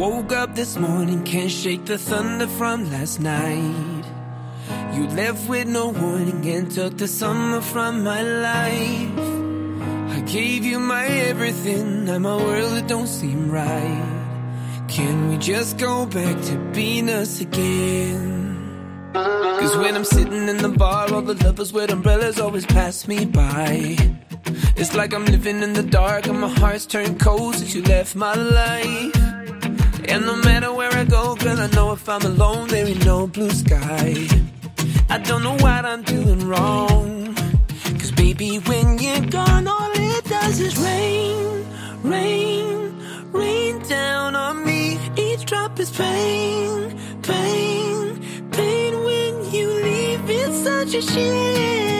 woke up this morning, can't shake the thunder from last night. You left with no warning and took the summer from my life. I gave you my everything, now my world it don't seem right. Can we just go back to being us again? Cause when I'm sitting in the bar, all the lovers with umbrellas always pass me by. It's like I'm living in the dark and my heart's turned cold since you left my life. And no matter where I go, girl, I know if I'm alone, there ain't no blue sky. I don't know what I'm doing wrong. Cause baby, when you're gone, all it does is rain, rain, rain down on me. Each drop is pain, pain, pain when you leave. It's such a shame.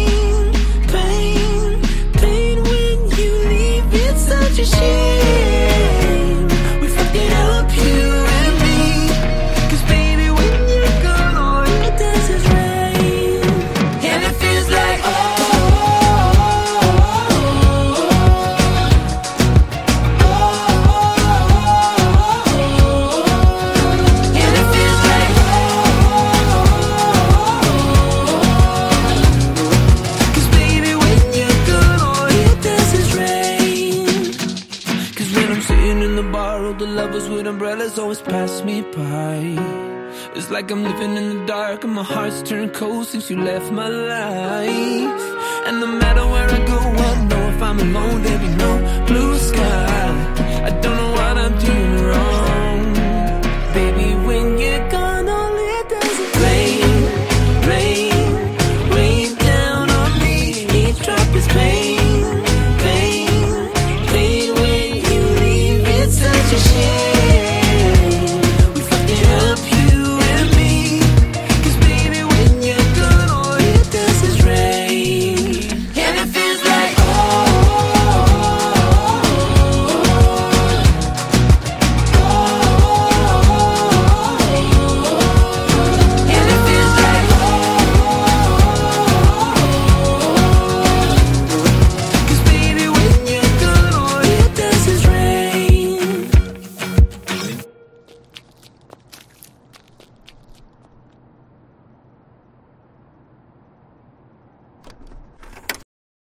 with umbrellas always pass me by. It's like I'm living in the dark and my heart's turned cold since you left my life. And no matter where I go I know if I'm alone